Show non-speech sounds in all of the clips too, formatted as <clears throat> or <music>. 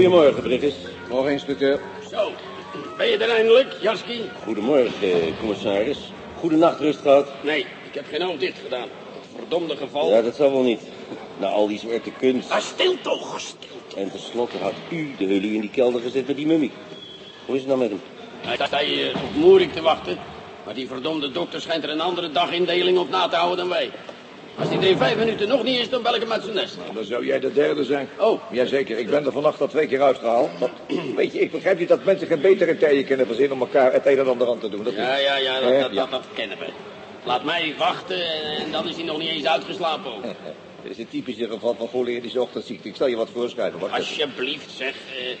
Goedemorgen, Briggis. Morgen, inspecteur. Zo, ben je er eindelijk, Jaski? Goedemorgen, eh, commissaris. Goedenacht, rust gehad. Nee, ik heb geen oog dicht gedaan. Verdomde geval. Ja, dat zal wel niet. Na al die zwarte kunst. Ah, stil toch, stil. En tenslotte had u de hullie in die kelder gezet met die mummie. Hoe is het nou met hem? Hij sta je op Moerik te wachten. Maar die verdomde dokter schijnt er een andere dagindeling op na te houden dan wij. Als die in vijf minuten nog niet is, dan bel ik hem uit zijn nest. Dan zou jij de derde zijn. Oh. Jazeker, ik ben er vannacht al twee keer uitgehaald. Maar, <clears throat> weet je, ik begrijp niet dat mensen geen betere tijden kunnen verzinnen om elkaar het een en ander aan te doen. Dat Ja, is- ja, ja, dat, Eh, dat, dat, dat kennen we. Laat mij wachten en dan is hij nog niet eens uitgeslapen <laughs> ook. Dit is een typische geval van cholerische ochtendziekte. Ik zal je wat voorschrijven. Wacht. Alsjeblieft, zeg. eh,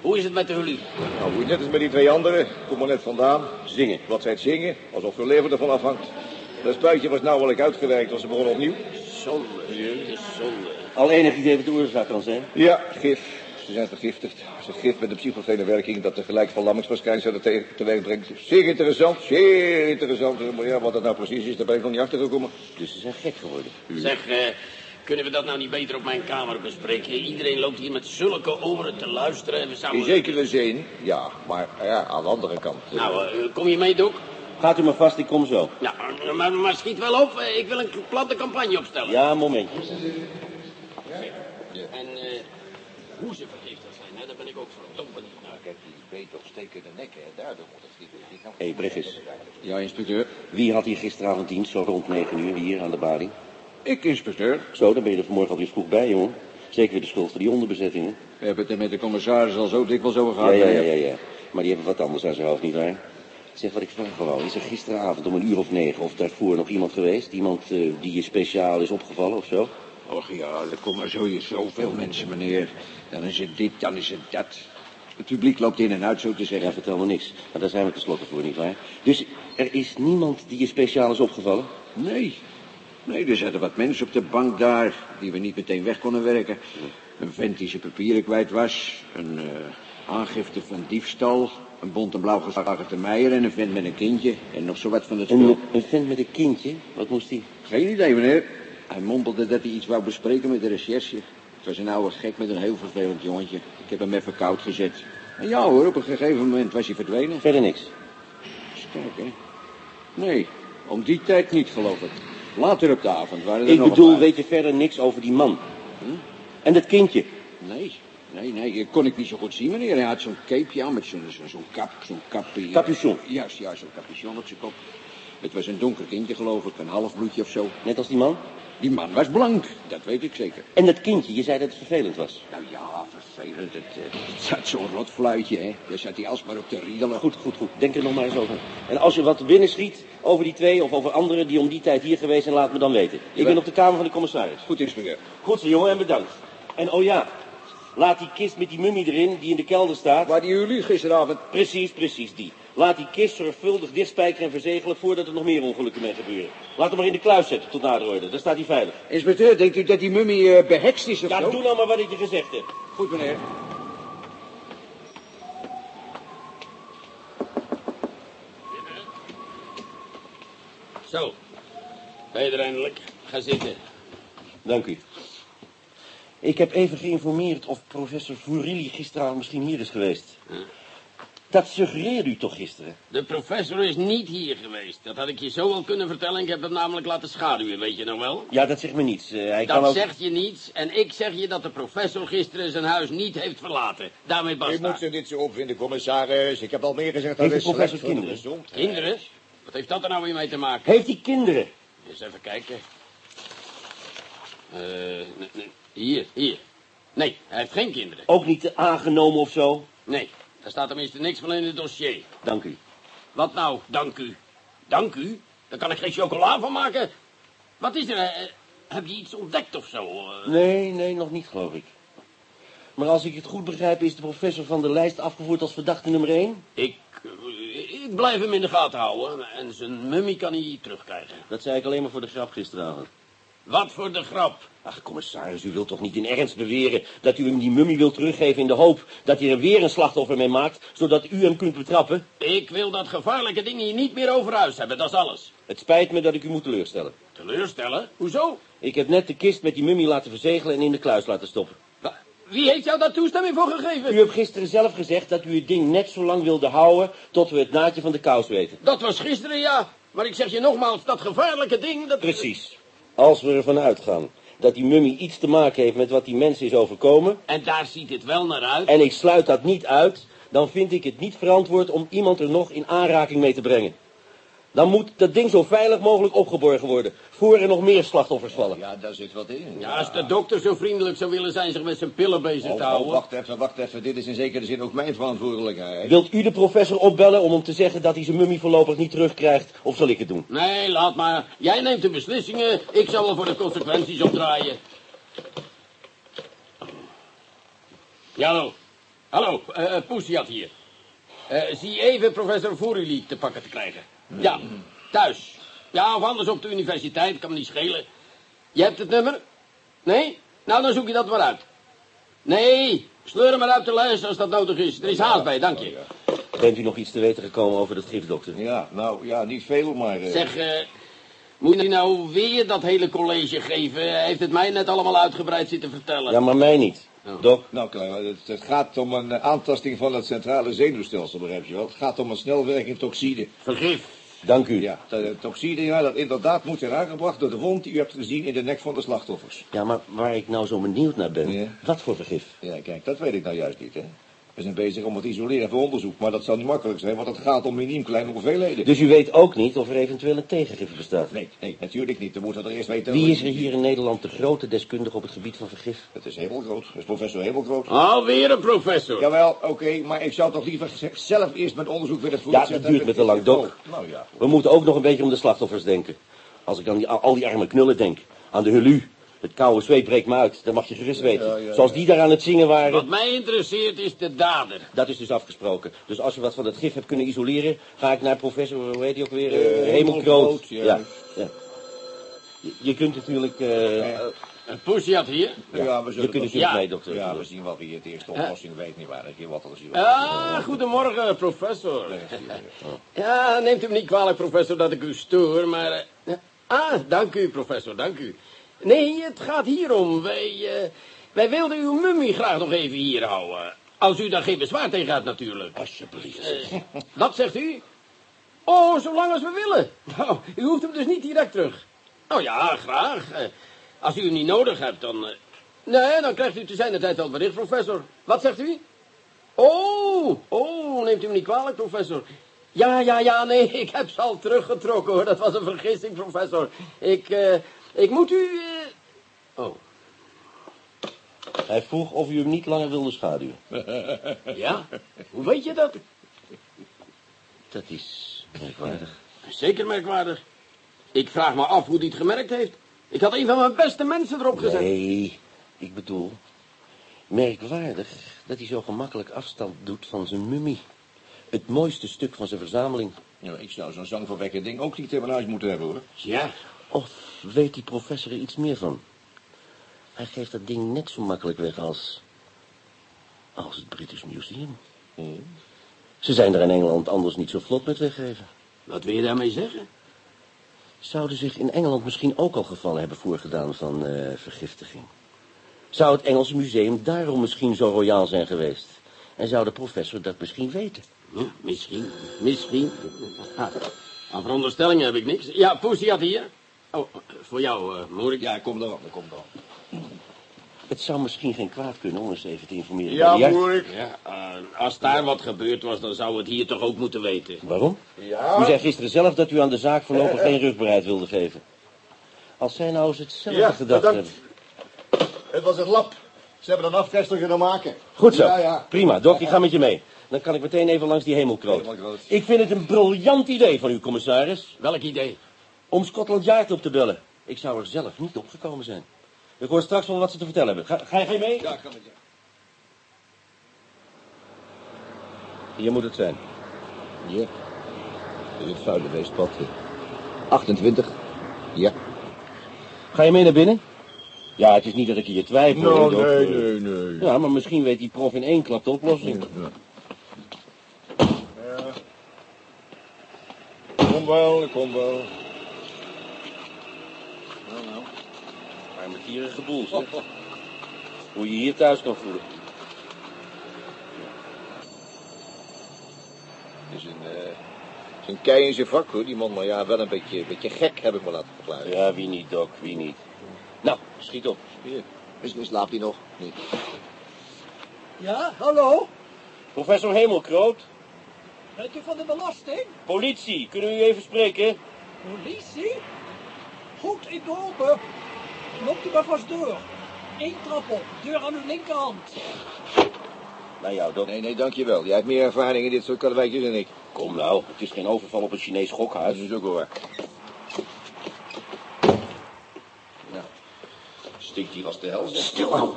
hoe is het met de hullie? Nou, hoe net als met die twee anderen. Kom er net vandaan. Zingen. Wat zij het zingen, alsof hun leven ervan afhangt. Dat spuitje was wel ik uitgewerkt, want ze begonnen opnieuw. Zonde, zonde. Al enig idee wat de oorzaak kan zijn? Ja, gif. Ze zijn vergiftigd. Ze gif met een psychogene werking dat tegelijk verlammingsverschijnselen te- teweeg brengt. Zeer interessant, zeer interessant. Maar ja, wat dat nou precies is, daar ben ik nog niet achter gekomen. Dus ze zijn gek geworden. Zeg, eh, kunnen we dat nou niet beter op mijn kamer bespreken? Iedereen loopt hier met zulke oren te luisteren en we zouden... In zekere zin, ja. Maar ja, aan de andere kant. eh, Nou, eh, kom je mee, Doc? Gaat u maar vast, ik kom zo. Ja, maar, maar schiet wel op. eh, Ik wil een platte campagne opstellen. Ja, een momentje. En eh, hoe ze vergiftigd zijn, hè, daar ben ik ook verdomd benieuwd naar. Kijk, die beet of stekende nekken, daardoor moet het niet. Hé, hey, Briggis. Ja, inspecteur. Wie had hier gisteravond dienst, zo rond 9 uur, hier aan de balie? Ik, inspecteur. Zo, dan ben je er vanmorgen alweer vroeg bij, jongen. Zeker weer de schuld voor die onderbezettingen. We hebben het er met de commissaris al zo dikwijls over Ja, gehad. ja, ja, meneer. ja, ja. Maar die hebben wat anders aan zijn hoofd, nietwaar? Zeg, wat ik vraag gewoon, is er gisteravond om een uur of negen of daarvoor nog iemand geweest? Iemand eh, die je speciaal is opgevallen of zo? Och ja, er komen zo zoveel mensen, meneer. Dan is het dit, dan is het dat. Het publiek loopt in en uit, zo te Ja, zeggen. vertel me niks. Maar daar zijn we tenslotte voor, nietwaar? Dus er is niemand die je speciaal is opgevallen? Nee. Nee, er zaten wat mensen op de bank daar... die we niet meteen weg konden werken. Een vent die zijn papieren kwijt was. Een eh, aangifte van diefstal. Een bont en blauw geslagen meijer en een vent met een kindje. En nog zo wat van het spul. Een, een vent met een kindje? Wat moest die? Geen idee, meneer. Hij mompelde dat hij iets wou bespreken met de recherche. Het was een oude gek met een heel vervelend jongetje. Ik heb hem even koud gezet. En ja hoor, op een gegeven moment was hij verdwenen. Verder niks. Eens kijken. Nee, om die tijd niet, geloof ik. Later op de avond waren er Ik nog een bedoel, weet je verder niks over die man? En dat kindje? Nee, nee, nee, kon ik niet zo goed zien, meneer. Hij had zo'n capeje aan met zo'n kap, zo'n kap... eh, Capuchon. Juist, juist, zo'n capuchon op zijn kop. Het was een donker kindje, geloof ik, een halfbloedje of zo. Net als die man? Die man was blank, dat weet ik zeker. En dat kindje, je zei dat het vervelend was. Nou ja, vervelend. Het, eh, het zat zo'n rotfluitje, hè. Daar zat hij alsmaar op te riedelen. Goed, goed, goed. Denk er nog maar eens over. En als je wat binnen schiet over die twee of over anderen die om die tijd hier geweest zijn, laat me dan weten. Ik ben op de kamer van de commissaris. Goed, inspecteur. Goed zo, jongen, en bedankt. En oh ja, laat die kist met die mummie erin, die in de kelder staat. Waar die jullie gisteravond... Precies, precies, die. Laat die kist zorgvuldig dichtspijkeren en verzegelen voordat er nog meer ongelukken mee gebeuren. Laat hem maar in de kluis zetten tot nader orde, dan staat hij veilig. Inspecteur, denkt u dat die mummie eh, behekst is of Ja, zo? doe nou maar wat ik je gezegd heb. Goed, meneer. Zo, ben je er eindelijk? Ga zitten. Dank u. Ik heb even geïnformeerd of professor Fourilli gisteravond misschien hier is geweest. Dat suggereerde u toch gisteren? De professor is niet hier geweest. Dat had ik je zo wel kunnen vertellen. Ik heb hem namelijk laten schaduwen, weet je nog wel? Ja, dat zegt me niets. Eh, hij kan Dat ook... zegt je niets. En ik zeg je dat de professor gisteren zijn huis niet heeft verlaten. Daarmee U basta. moet ze dit zo opvinden, commissaris. Ik heb al meer gezegd. Heeft dat de is professor kinderen? Kinderen? Wat heeft dat er nou weer mee te maken? Heeft hij kinderen? Eens even kijken. Eh, nee, nee. Hier, hier. Nee, hij heeft geen kinderen. Ook niet aangenomen of zo? Nee, daar staat tenminste niks van in het dossier. Dank u. Wat nou, dank u? Dank u? Daar kan ik geen chocola van maken. Wat is er? eh, heb je iets ontdekt of zo? Nee, nee, nog niet geloof ik. Maar als ik het goed begrijp is de professor van de lijst afgevoerd als verdachte nummer 1? Ik, eh, ik blijf hem in de gaten houden. En zijn mummie kan hij terugkrijgen. Dat zei ik alleen maar voor de grap gisteravond. Wat voor de grap. Ach, commissaris, u wilt toch niet in ernst beweren dat u hem die mummie wilt teruggeven in de hoop dat hij er weer een slachtoffer mee maakt, zodat u hem kunt betrappen? Ik wil dat gevaarlijke ding hier niet meer over huis hebben, dat is alles. Het spijt me dat ik u moet teleurstellen. Teleurstellen? Hoezo? Ik heb net de kist met die mummie laten verzegelen en in de kluis laten stoppen. Wie heeft jou daar toestemming voor gegeven? U hebt gisteren zelf gezegd dat u het ding net zo lang wilde houden tot we het naadje van de kous weten. Dat was gisteren, ja. Maar ik zeg je nogmaals, dat gevaarlijke ding, dat... Precies. Als we ervan uitgaan dat die mummie iets te maken heeft met wat die mensen is overkomen... En daar ziet het wel naar uit. en ik sluit dat niet uit, dan vind ik het niet verantwoord om iemand er nog in aanraking mee te brengen. Dan moet dat ding zo veilig mogelijk opgeborgen worden, voor er nog meer slachtoffers vallen. Ja, daar zit wat in. Ja, als de dokter zo vriendelijk zou willen zijn zich met zijn pillen bezig te Oh, oh, houden. wacht even, wacht even. Dit is in zekere zin ook mijn verantwoordelijkheid. Wilt u de professor opbellen om hem te zeggen dat hij zijn mummie voorlopig niet terugkrijgt, of zal ik het doen? Nee, laat maar. Jij neemt de beslissingen, ik zal wel voor de consequenties opdraaien. Ja, hallo. Hallo, eh uh, Poesiat hier. Eh, zie even professor Vouruli te pakken te krijgen. Ja, thuis. Ja, of anders op de universiteit, kan me niet schelen. Je hebt het nummer? Nee? Nou, dan zoek je dat maar uit. Nee, sleur hem maar uit de lijst als dat nodig is. Er is haast bij, dank je. Bent u nog iets te weten gekomen over dat gif, dokter? Ja, nou, ja, niet veel, maar... eh, Zeg, eh, moet hij nou weer dat hele college geven? Hij heeft het mij net allemaal uitgebreid zitten vertellen. Ja, maar mij niet. Oh. Dok, Nou, Clara, het, het gaat om een eh, aantasting van het centrale zenuwstelsel, begrijp je wel. Het gaat om een snelwerking toxide. Vergif. Dank u. Ja, de toxide, ja, dat inderdaad moet zijn aangebracht door de wond die u hebt gezien in de nek van de slachtoffers. Ja, maar waar ik nou zo benieuwd naar ben, Ja. wat voor vergif? Ja, kijk, dat weet ik nou juist niet, hè. We zijn bezig om het te isoleren voor onderzoek, maar dat zal niet makkelijk zijn, want het gaat om miniem kleine hoeveelheden. Dus u weet ook niet of er eventueel een tegengif bestaat? Nee, nee, natuurlijk niet. We moeten er eerst weten... Wie is er hier in Nederland de grote deskundige op het gebied van vergif? Het is Hemelgroot. Het is professor Hemelgroot. Alweer een professor. Jawel, oké, maar ik zou toch liever zelf eerst mijn onderzoek willen Ja, voortzetten. dat duurt me te lang, Dok. Oh, nou ja. We moeten ook nog een beetje om de slachtoffers denken. Als ik aan die, al die arme knullen denk, aan de hulu, het koude zweet breekt me uit, dat mag je gerust weten. Ja, ja, Zoals die daar aan het zingen waren, Wat mij interesseert is de dader. dat is dus afgesproken. Dus als je wat van het gif hebt kunnen isoleren, ga ik naar professor, hoe heet hij ook weer, Eh, uh, Hemelgroot, Hemelgroot. ja. Ja. ja. Je, je kunt natuurlijk, eh Eh, Een Poesiat hier. Ja, we je zullen kunt het natuurlijk Ja. mee, dokter. Ja, we zien wel wie het eerste oplossing weet, nietwaar. Ik heb wat al zien. Ah, goedemorgen, professor. Ja, neemt u me niet kwalijk, professor, dat ik u stoor, maar... eh, ah, dank u, professor, dank u. Nee, het gaat hierom. Wij, eh, wij wilden uw mummie graag nog even hier houden. Als u daar geen bezwaar tegen hebt, natuurlijk. Alsjeblieft. Eh, dat zegt u? Oh, zolang als we willen. Nou, u hoeft hem dus niet direct terug. Oh ja, graag. Eh, Als u hem niet nodig hebt, dan... Nee, dan krijgt u te zijn de tijd wel bericht, professor. Wat zegt u? Oh, oh, neemt u me niet kwalijk, professor. Ja, ja, ja, nee, <laughs> ik heb ze al teruggetrokken, hoor. Dat was een vergissing, professor. Ik, ik moet u... Oh, Hij vroeg of u hem niet langer wilde schaduwen. <laughs> ja? Hoe weet je dat? Dat is merkwaardig. Zeker merkwaardig. Ik vraag me af hoe hij het gemerkt heeft. Ik had een van mijn beste mensen erop gezet. Nee, ik bedoel, merkwaardig dat hij zo gemakkelijk afstand doet van zijn mummie. Het mooiste stuk van zijn verzameling. Ja, ik zou zo'n zangverwekkend ding ook niet in mijn huis moeten hebben, hoor. Ja, Of weet die professor er iets meer van? Hij geeft dat ding net zo makkelijk weg als... als het British Museum. Ze zijn er in Engeland anders niet zo vlot met weggeven. wat wil je daarmee zeggen? Zouden zich in Engeland misschien ook al gevallen hebben voorgedaan van eh, vergiftiging? Zou het Engelse museum daarom misschien zo royaal zijn geweest? En zou de professor dat misschien weten? Ja, misschien, misschien. <laughs> Aan veronderstellingen heb ik niks. Ja, Poesie had hier. Oh, voor jou, uh, Moerik. Ja, kom erop, kom erop. Het zou misschien geen kwaad kunnen om eens even te informeren. Ja, die moeilijk. Ja, eh, als daar wat gebeurd was, dan zou het hier toch ook moeten weten. Waarom? Ja? U zei gisteren zelf dat u aan de zaak voorlopig geen rugbaarheid wilde geven. Als zij nou eens hetzelfde Ja, gedacht bedankt. hebben. Het was het lab. Ze hebben een afkestel kunnen maken. Goed zo. Ja, ja. Prima. Doc, ik ga met je mee. Dan kan ik meteen even langs die hemelkroot. Hemelkroot. Ik vind het een briljant idee van u, commissaris. Welk idee? Om Scotland Yard op te bellen. Ik zou er zelf niet opgekomen zijn. Ik hoor straks wel wat ze te vertellen hebben. Ga, ga je mee? Ja, ik ga met je. Hier moet het zijn. Ja. Dit is het vuile beestpad. 28. Ja. Ga je mee naar binnen? Ja, het is niet dat ik hier twijfel. Nou, nee, Eh, nee, nee. Ja, maar misschien weet die prof in één klap de oplossing. Ja. Ja. Kom wel, ik kom wel. Armetierige boel, zeg. Hoe je hier thuis kan voelen. Het is een, eh, is een kei in zijn vak, hoor, die man. Maar ja, wel een beetje, beetje gek, heb ik me laten verklaren. Ja, wie niet, Doc, wie niet. Nou, schiet op. Hier. Misschien slaapt hij nog. Nee. Ja, hallo? Professor Hemelkroot, Bent u van de belasting? politie, kunnen we u even spreken? Politie? Goed, ik doe open. Loopt u maar vast door. Eén trap op, deur aan uw linkerhand. Nou jou, Doc. nee, nee, dankjewel. Jij hebt meer ervaring in dit soort karweitjes dan ik. Kom nou, het is geen overval op een Chinees Dat gokhuis. is ook wel waar. Stinkt hier als de hel. Stil nou.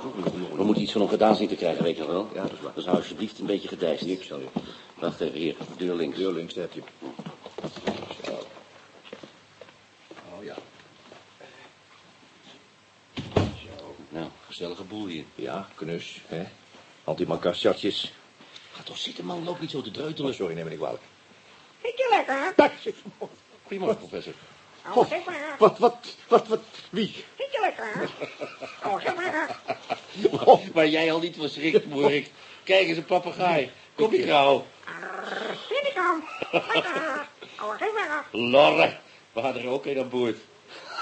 We moeten iets van hem gedaan zien te krijgen, weet je wel. Ja, dat is waar. Dus hou alsjeblieft een beetje gedijst. Ik zal je. Wacht even, hier, deur links. Deur links, daar heb je. Zo. Oh ja. Zo. Nou, gezellige boel hier. Ja, knus, hè. Antimacassatjes. Ga toch zitten, man. Loop niet zo te Oh, dreutelen. sorry, neem me niet kwalijk. Vind je lekker? Goedemorgen, professor. Oh, zeg maar. Wat, wat, wat, wat, wie? Vind je lekker? Oh, zeg maar. Waar jij al niet van schrikt, Morik. Kijk eens, een papegaai. Kom je gauw. Arr, Vind ik hem. Lekker. Oh, zeg maar. Lorre. We hadden er ook een aan boord.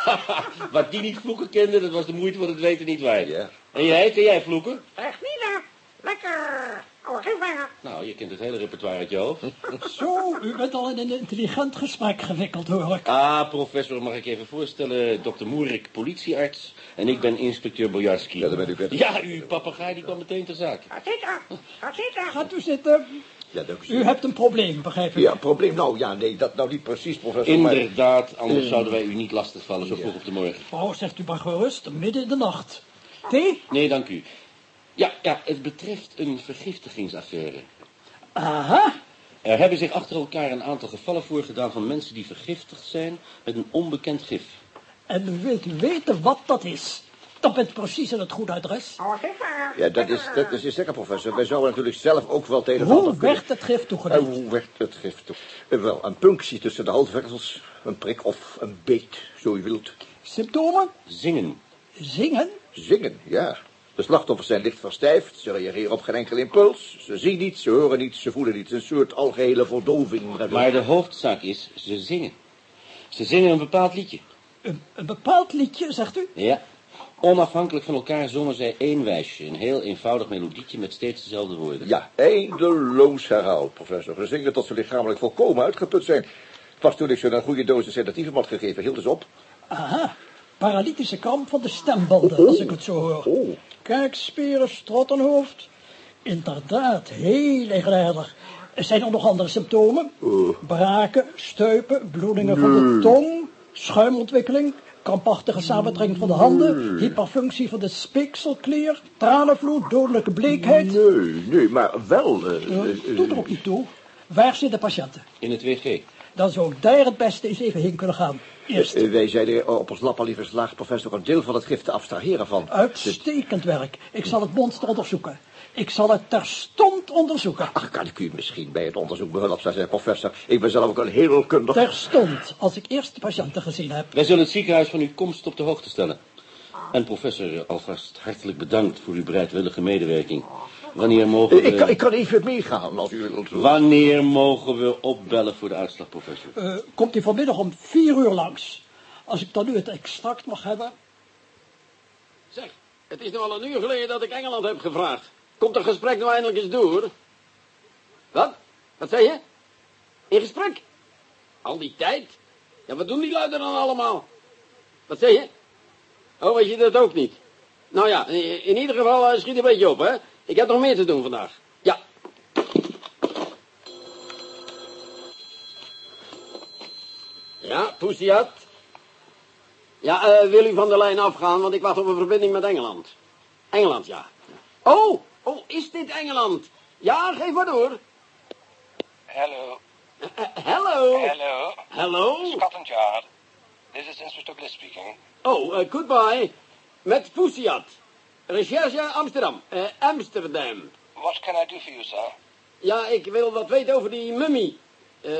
<laughs> Wat die niet vloeken kende, dat was de moeite van het weten niet waard. Ja. En jij, ken jij vloeken? Echt niet, hè? Lekker. Oh, zeg maar. Nou, je kent het hele repertoire uit je hoofd. <laughs> Zo, u bent al in een intelligent gesprek gewikkeld, hoor ik. Ah, professor, mag ik even voorstellen. Dokter Moerik, politiearts. En ik ben inspecteur Bojarski. Ja, daar bent u kwijt. Ja, uw papegaai die kwam meteen ter zake. Ga zitten. Ga zitten. Gaat u zitten. Ja, dank U hebt een probleem, begrijp ik. Ja, probleem. Nou, ja, nee, dat nou niet precies, professor. maar- Inderdaad, anders zouden wij u niet lastigvallen zo vroeg op de morgen. Oh, zegt u maar gerust, midden in de nacht. Thee? Nee, dank u. Ja, ja, het betreft een vergiftigingsaffaire. Aha. Er hebben zich achter elkaar een aantal gevallen voorgedaan van mensen die vergiftigd zijn met een onbekend gif. En nu wilt u weten wat dat is. Dan bent u precies in het goede adres. Oh. Ja, dat is, dat is zeker, professor. Wij zouden natuurlijk zelf ook wel tegen Hoe werd het gif En toegediend? hoe werd het gif toe? Eh, wel, een punctie tussen de halsveksels, een prik of een beet, zo u wilt. Symptomen? Zingen. Zingen? Zingen, ja. De slachtoffers zijn licht verstijfd, ze reageren op geen enkel impuls. Ze zien niets, ze horen niets, ze voelen niets. Een soort algehele verdoving. Maar de hoofdzaak is, ze zingen. Ze zingen een bepaald liedje. Een, een bepaald liedje, zegt u? Ja. Onafhankelijk van elkaar zongen zij één wijsje. Een heel eenvoudig melodietje met steeds dezelfde woorden. Ja, eindeloos herhaald, professor. Ze zingen tot ze lichamelijk volkomen uitgeput zijn. Pas toen ik ze een goede dosis sedatief had gegeven, hield ze op. Aha. Paralytische kramp van de stembanden, als ik het zo hoor. Oh. Kijkspieren, strottenhoofd. Inderdaad, heel eigenaardig. Er zijn er nog andere symptomen. Braken, stuipen, bloedingen van de tong, schuimontwikkeling, krampachtige samentrekking van de handen, hyperfunctie van de speekselklier, tranenvloed, dodelijke bleekheid. Nee, nee, maar wel... eh, Eh, eh, eh, doet er ook niet toe. Waar zit de patiënten? In het WG. Dan zou ik daar het beste eens even heen kunnen gaan. Eerst. wij zeiden op ons lab al liever slaagt professor een deel van het gif te abstraheren van. Uitstekend werk. Ik zal het monster onderzoeken. Ik zal het terstond onderzoeken. Ach, kan ik u misschien bij het onderzoek behulp zijn, professor. Ik ben zelf ook een heel kundig... Terstond, als ik eerst de patiënten gezien heb. Wij zullen het ziekenhuis van uw komst op de hoogte stellen. En professor, alvast hartelijk bedankt voor uw bereidwillige medewerking. Wanneer mogen we... Ik, kan, ik kan even meegaan, als u wilt. Wanneer mogen we opbellen voor de uitslag, professor? Eh, komt hij vanmiddag om vier uur langs. Als ik dan nu het extract mag hebben. Zeg, het is nu al een uur geleden dat ik Engeland heb gevraagd. Komt het gesprek nou eindelijk eens door? Wat? Wat zei je? In gesprek? Al die tijd? Ja, wat doen die lui er dan allemaal? Wat zei je? Oh, weet je dat ook niet? Nou ja, in, ieder geval eh, schiet een beetje op, hè? Ik heb nog meer te doen vandaag. Ja. Ja, Poesiat. Ja, eh, wil u van de lijn afgaan, want ik wacht op een verbinding met Engeland. Engeland, ja. Oh, oh, is dit Engeland? Ja, geef maar door. Hello. Eh, hello. Hello. Hello. Scotland Yard. This is Inspector Bliss speaking. Oh, eh, goodbye. Met Poesiat. Recherche Amsterdam. Eh, Amsterdam. What can I do for you, sir? Ja, ik wil wat weten over die mummy. Eh,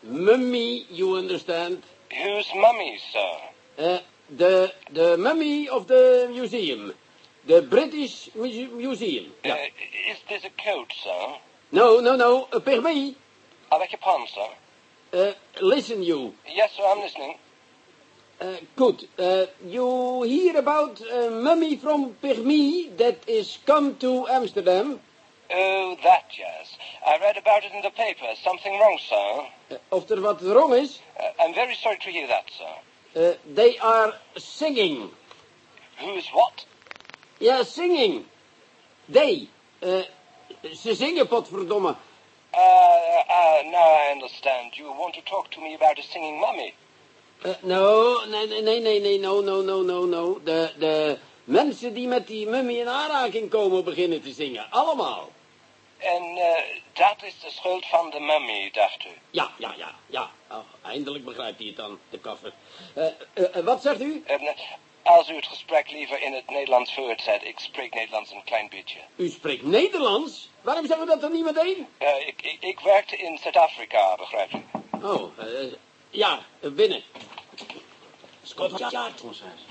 mummy, you understand? Who's mummy, sir? Eh, de, de mummy of the museum. The British Museum. Ja. Uh, is this a code, sir? No, no, no. Uh, permis. I beg your pardon, sir. Uh, listen, you. Yes, sir, I'm listening. Uh, good. Uh, you hear about a mummy from Permis that is come to Amsterdam? Oh, that, yes. I read about it in the paper. Something wrong, sir? Uh, of er wat wrong is? Uh, I'm very sorry to hear that, sir. Uh, they are singing. Who's what? Ja, singing. They. Uh, ze zingen, potverdomme. Uh, uh, now I understand. You want to talk to me about a singing mummy. Uh, no, nee, nee, nee, nee, nee, no, no, no, no, no. De, de mensen die met die mummy in aanraking komen beginnen te zingen. Allemaal. En uh, dat is de schuld van de mummy, dacht u? Ja, ja, ja, ja. Oh, eindelijk begrijpt hij het dan, de kaffer. Uh, uh, wat zegt u? Als u het gesprek liever in het Nederlands voortzet, ik spreek Nederlands een klein beetje. U spreekt Nederlands? Waarom zeggen we dat dan niet meteen? Uh, ik, ik, ik werkte in Zuid-Afrika, begrijpt u? Oh, uh, ja, binnen. Scotland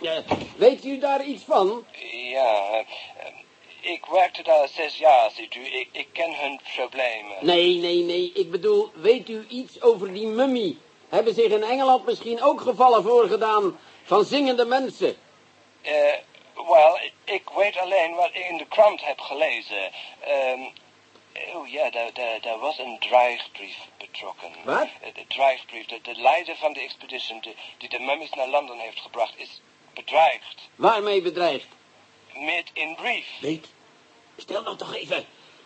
Ja, weet u daar iets van? Ja, uh, ik werkte daar zes jaar, ziet u. Ik, ik ken hun problemen. Nee, nee, nee. Ik bedoel, weet u iets over die mummie? Hebben zich in Engeland misschien ook gevallen voorgedaan van zingende mensen? Uh, wel, ik weet alleen wat ik in de krant heb gelezen. Um, oh ja, daar, daar, daar was een dreigbrief betrokken. Wat? De dreigbrief. De, de leider van de expeditie die, die de mummies naar Londen heeft gebracht is bedreigd. Waarmee bedreigd? Met een brief. Weet. Stel nou toch even.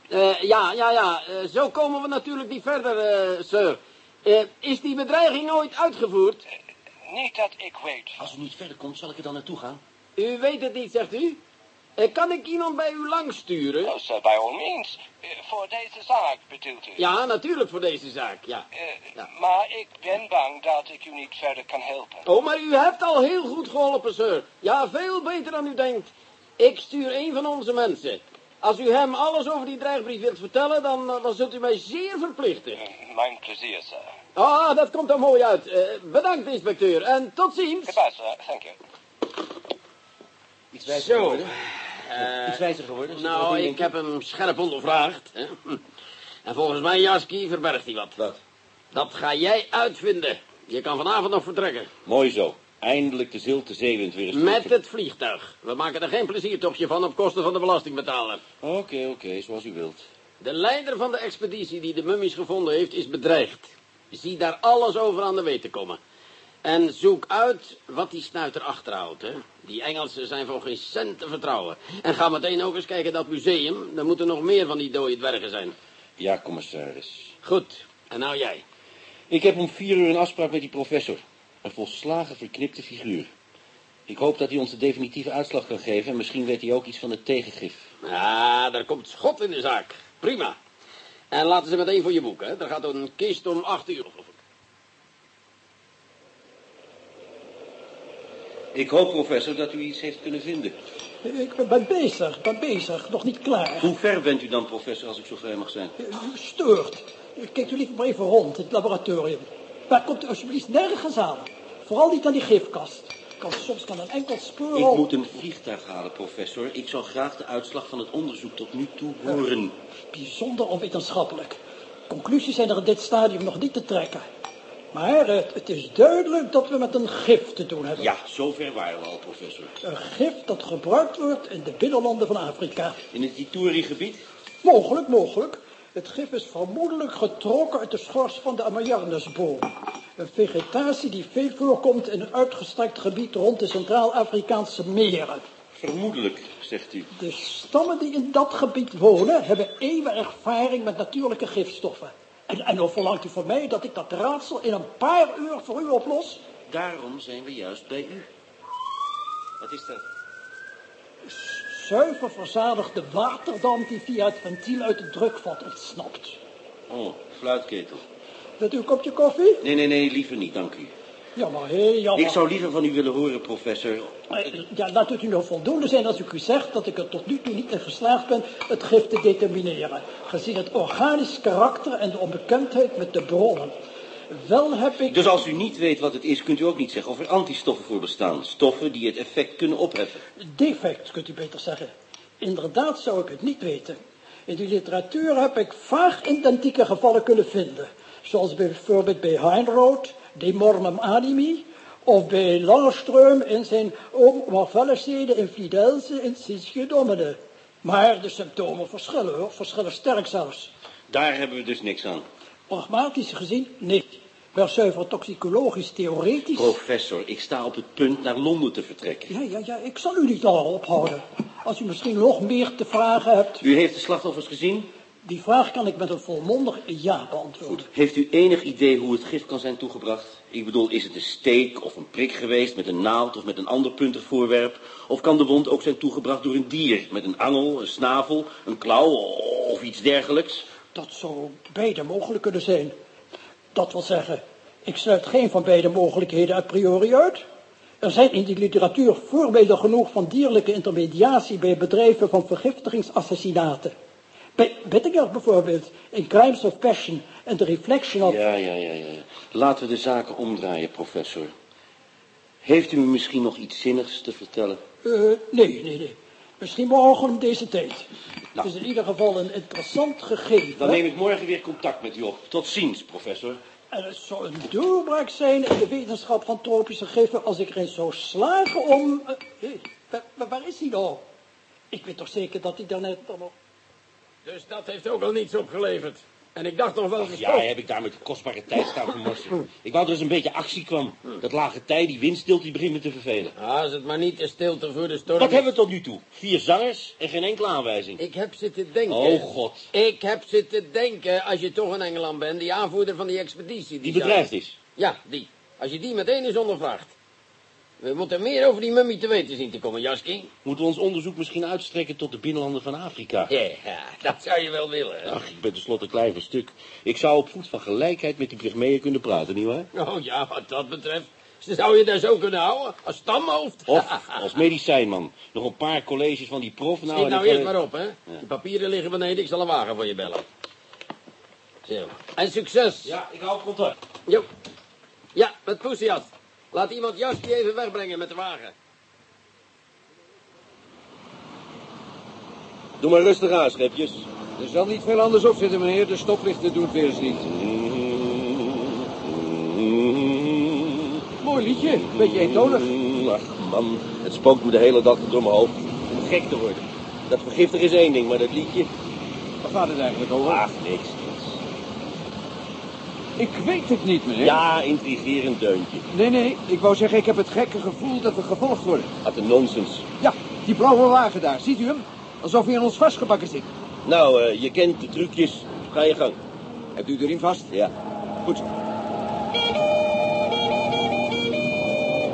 Uh, ja, ja, ja. Uh, zo komen we natuurlijk niet verder, sir. is die bedreiging ooit uitgevoerd? niet dat ik weet. Als u niet verder komt, zal ik er dan naartoe gaan? U weet het niet, zegt u? kan ik iemand bij u langs sturen? Oh, sir, by all means. voor deze zaak, bedoelt u? Ja, natuurlijk voor deze zaak, ja. ja. Maar ik ben bang dat ik u niet verder kan helpen. Oh, maar u hebt al heel goed geholpen, sir. Ja, veel beter dan u denkt. Ik stuur een van onze mensen. Als u hem alles over die dreigbrief wilt vertellen, dan, dan zult u mij zeer verplichten. Uh, mijn plezier, sir. Ah, dat komt er mooi uit. Bedankt, inspecteur. En tot ziens. Goodbye, sir. Thank you. Iets wijzer Zo. geworden? Uh, Iets wijzer geworden? Nou, ik heb hem scherp ondervraagd. Hè? En volgens mij, Jaski, verbergt hij wat. Wat? Dat ga jij uitvinden. Je kan vanavond nog vertrekken. Mooi zo. Eindelijk de zilte zeewind weer eens Met het vliegtuig. We maken er geen pleziertochtje van op kosten van de belastingbetaler. Oké, oké, zoals u wilt. De leider van de expeditie die de mummies gevonden heeft, is bedreigd. Zie daar alles over aan de weet te komen. En zoek uit wat die snuiter achterhoudt. Hè? Die Engelsen zijn voor geen cent te vertrouwen. En ga meteen ook eens kijken dat museum. Er moeten nog meer van die dode dwergen zijn. Ja, commissaris. Goed. En nou jij. Ik heb om vier uur een afspraak met die professor. Een volslagen verknipte figuur. Ik hoop dat hij ons de definitieve uitslag kan geven... en misschien weet hij ook iets van het tegengif. Ja, daar komt schot in de zaak. Prima. En laten ze meteen voor je boeken. Hè? Daar gaat een kist om acht uur. Ik hoop, professor, dat u iets heeft kunnen vinden. Ik ben bezig, ik ben bezig, nog niet klaar. Hoe ver bent u dan, professor, als ik zo vrij mag zijn? U steurt. Kijkt u liever maar even rond, het laboratorium. Maar komt u alsjeblieft nergens aan. Vooral niet aan die gifkast. Kan, soms kan een enkel spoor... Ik moet een vliegtuig halen, professor. Ik zou graag de uitslag van het onderzoek tot nu toe horen. Bijzonder onwetenschappelijk. Conclusies zijn er in dit stadium nog niet te trekken. Maar het, het is duidelijk dat we met een gif te doen hebben. Ja, zover waren we al, professor. Een gif dat gebruikt wordt in de binnenlanden van Afrika. In het Ituri-gebied? Mogelijk, mogelijk. Het gif is vermoedelijk getrokken uit de schors van de amaryllisboom. Een vegetatie die veel voorkomt in een uitgestrekt gebied rond de Centraal-Afrikaanse meren. Vermoedelijk, zegt u. De stammen die in dat gebied wonen hebben eeuwen ervaring met natuurlijke gifstoffen. En, en dan verlangt u van mij dat ik dat raadsel in een paar uur voor u oplos? Daarom zijn we juist bij u. Wat is dat? Zuiver verzadigde waterdamp die via het ventiel uit het drukvat ontsnapt. Oh, fluitketel. Wilt u een kopje koffie? Nee, nee, nee, liever niet, dank u. Jammer, heel jammer. Ik zou liever van u willen horen, professor. Eh, Ja, laat het u nou voldoende zijn als ik u zeg dat ik er tot nu toe niet in geslaagd ben het gif te determineren. Gezien het organisch karakter en de onbekendheid met de bronnen. Wel heb ik... Dus als u niet weet wat het is, kunt u ook niet zeggen of er antistoffen voor bestaan. Stoffen die het effect kunnen opheffen. Defect, kunt u beter zeggen. Inderdaad zou ik het niet weten. In de literatuur heb ik vaag identieke gevallen kunnen vinden. Zoals bijvoorbeeld bij Heinroth, De Mormum Animi, of bij Langerström in zijn Marvellicede in Fidense in Sinsje Domine. Maar de symptomen verschillen hoor, verschillen sterk zelfs. Daar hebben we dus niks aan. Pragmatisch gezien niet. Per zuiver toxicologisch theoretisch. Professor, ik sta op het punt naar Londen te vertrekken. Ja, ja, ja, ik zal u niet langer ophouden. Als u misschien nog meer te vragen hebt. U heeft de slachtoffers gezien? Die vraag kan ik met een volmondig ja beantwoorden. Heeft u enig idee hoe het gif kan zijn toegebracht? Ik bedoel, is het een steek of een prik geweest met een naald of met een ander puntig voorwerp? Of kan de wond ook zijn toegebracht door een dier met een angel, een snavel, een klauw of iets dergelijks? Dat zou beide mogelijk kunnen zijn. Dat wil zeggen, ik sluit geen van beide mogelijkheden a priori uit. Er zijn in die literatuur voorbeelden genoeg van dierlijke intermediatie bij bedrijven van vergiftigingsassassinaten. Bij Bittinger bijvoorbeeld, in Crimes of Passion en The Reflection of... Ja, ja, ja, ja. Laten we de zaken omdraaien, professor. Heeft u me misschien nog iets zinnigs te vertellen? Uh, nee, nee, nee. Misschien morgen om deze tijd. Nou. Het is in ieder geval een interessant gegeven. Dan neem ik morgen weer contact met u op. Tot ziens, professor. En het zou een doorbraak zijn in de wetenschap van tropische giffen als ik erin zou slagen om... Uh, hey, waar, waar, is hij nou? Ik weet toch zeker dat hij daarnet dan nog... Dus dat heeft ook al niets opgeleverd. En ik dacht nog wel... Ach, ja, heb ik daar met de kostbare tijd staan vermorsen. Ik wou er eens een beetje actie kwam. Dat lage tij, die windstilte, die begint me te vervelen. Ah, als het maar niet de stilte voor de storm Wat hebben we tot nu toe? Vier zangers en geen enkele aanwijzing. Ik heb zitten denken... Oh, god. Ik heb zitten denken, als je toch in Engeland bent, die aanvoerder van die expeditie... Die, die bedreigd is? Ja, die. Als je die meteen eens ondervraagt. We moeten meer over die mummie te weten zien te komen, Jaski. Moeten we ons onderzoek misschien uitstrekken tot de binnenlanden van Afrika? Ja, dat zou je wel willen. Hè? Ach, ik ben tenslotte klein van stuk. Ik zou op voet van gelijkheid met die pygmeeën kunnen praten, nietwaar? Oh ja, wat dat betreft. Zou je daar zo kunnen houden, als stamhoofd? Of als medicijnman. Nog een paar colleges van die prof. Nou, Schiet nou eerst maar op, hè. Ja. De papieren liggen beneden, ik zal een wagen voor je bellen. Zo. En succes. Ja, ik hou contact. Jo. Ja, met Poesiat. Laat iemand Jasky even wegbrengen met de wagen. Doe maar rustig aan, schepjes. Er zal niet veel anders op zitten, meneer. De stoplichten doen het weer eens niet. Mooi liedje. Beetje eentonig. Ach, man. Het spookt me de hele dag door mijn hoofd. Om gek te worden. Dat vergiftig is één ding, maar dat liedje... Waar gaat het eigenlijk over? Ach, niks. Ik weet het niet, meneer. Ja, intrigerend deuntje. Nee, nee, ik wou zeggen, ik heb het gekke gevoel dat we gevolgd worden. Wat een nonsens. Ja, die blauwe wagen daar, ziet u hem? Alsof hij in ons vastgebakken zit. Nou, uh, je kent de trucjes. Ga je gang. Hebt u erin vast? Ja. Goed.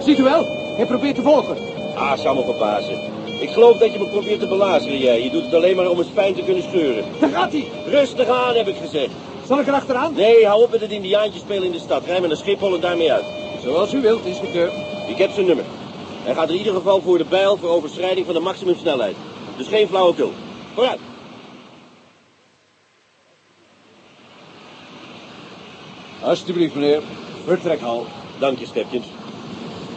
Ziet u wel? Hij probeert te volgen. Ah, zou me verbazen. Ik geloof dat je me probeert te belazeren, jij. Je doet het alleen maar om een spijn te kunnen scheuren. Daar gaat hij. Rustig aan, heb ik gezegd. Zal ik er achteraan? Nee, hou op met het indiaantje spelen in de stad. Rij met een Schiphol en daarmee uit. Zoals u wilt, inspecteur. Ik heb zijn nummer. Hij gaat in ieder geval voor de bijl voor overschrijding van de maximumsnelheid. Dus geen flauwekul. Vooruit. Alsjeblieft, meneer. Vertrekhal. Dank je, Stepjens.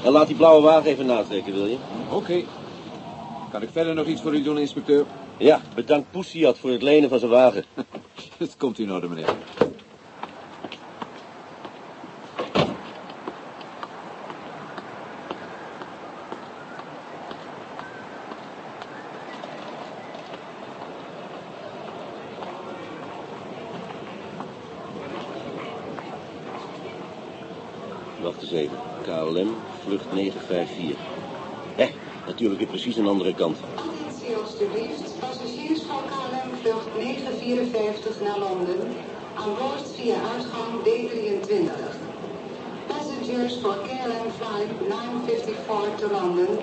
En laat die blauwe wagen even natrekken, wil je? Oké. Okay. Kan ik verder nog iets voor u doen, inspecteur? Ja, bedankt Poesiat voor het lenen van zijn wagen. <laughs> Het komt in orde, meneer. Wacht eens even. KLM, vlucht 954. Hé, natuurlijk weer precies een andere kant. Alstublieft. 954 naar Londen. Aan boord via uitgang D23. Passengers for KLM flight 954 to London.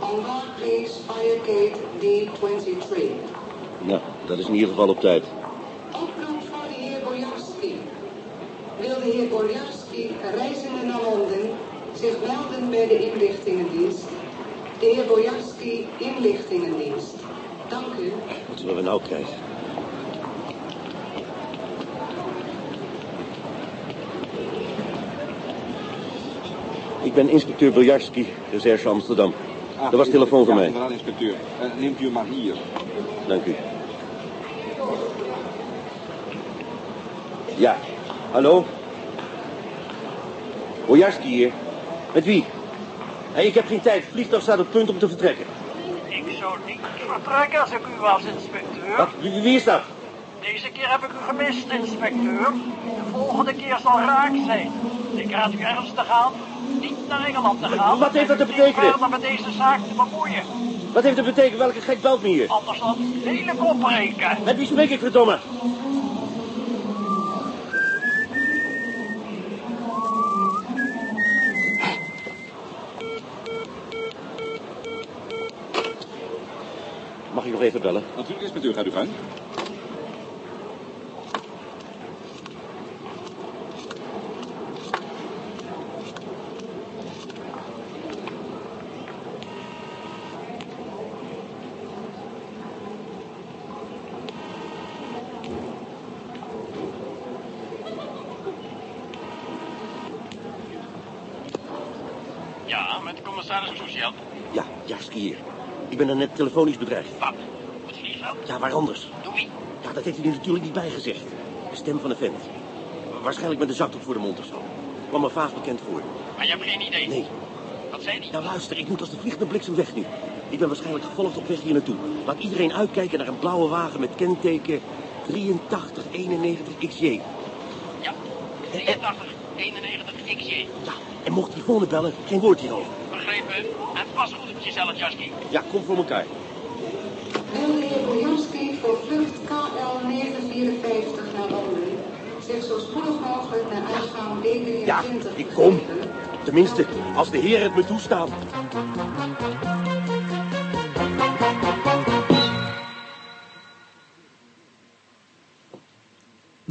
On board please fire gate D23. Nou, dat is in ieder geval op tijd. Oproep voor de heer Bojarski. Wil de heer Bojarski, reizende naar Londen, zich melden bij de inlichtingendienst? De heer Bojarski, inlichtingendienst. Dank u. Wat zullen we nou krijgen? Ik ben inspecteur Biljarski, recherche Amsterdam. Ah, Dat was telefoon van ja, mij. generaal inspecteur. Eh, neemt u hem maar hier. Dank u. Ja, hallo? Bojarski hier. Met wie? Hey, ik heb geen tijd. Het vliegtuig staat op punt om te vertrekken. Ik zou niet vertrekken als ik u was, inspecteur. Wat? Wie, wie is dat? Deze keer heb ik u gemist, inspecteur. De volgende keer zal raak zijn. Ik raad u ernstig aan niet naar Engeland te gaan. Wat heeft dat te betekenen? verder met deze zaak te bemoeien. Wat heeft het betekend? Welke gek belt me hier? Anders dan lelijk opbreken. Met wie spreek ik, verdomme? Mag ik nog even bellen? Natuurlijk, inspecteur, gaat u gang. Met de commissaris Crucial. Ja, Jaski hier. Ik ben er net telefonisch bedreigd. Wat? Het vliegveld? Ja, waar anders? Doe wie? Ja, dat heeft hij er natuurlijk niet bijgezegd. De stem van de vent. Waarschijnlijk met de zakdoek voor de mond of zo. Kwam me vaag bekend voor. Maar je hebt geen idee. Nee. Wat zei die? Nou luister, ik moet als de vliegende bliksem weg nu. Ik ben waarschijnlijk gevolgd op weg hier naartoe. Laat iedereen uitkijken naar een blauwe wagen met kenteken 8391 XJ. Ja. 83, 91, XJ. Ja, en mocht hij volgende bellen, geen woord hierover. Pas goed op jezelf, Jaski. Ja, kom voor elkaar. Wil de heer Bojanski voor vlucht KL 954 naar Londen zich zo spoedig mogelijk naar uitgang D23 Ja, ik kom. Tenminste, als de heren het me toestaan.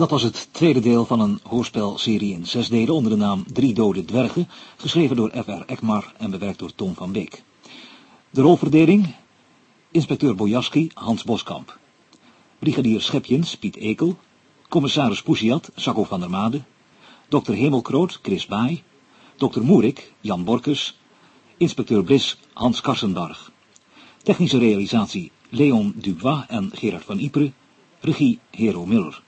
Dat was het tweede deel van een hoorspelserie in zes delen onder de naam Drie Dode Dwergen, geschreven door F.R. Ekmar en bewerkt door Tom van Beek. De rolverdeling, inspecteur Bojaski, Hans Boskamp. Brigadier Schepjens, Piet Ekel. Commissaris Poesiat, Sacco van der Made. Dokter Hemelkroot, Chris Baai. Dokter Moerik, Jan Borkus. Inspecteur Blis, Hans Karsenbarg. Technische realisatie, Leon Dubois en Gerard van Ypres. Regie, Hero Muller.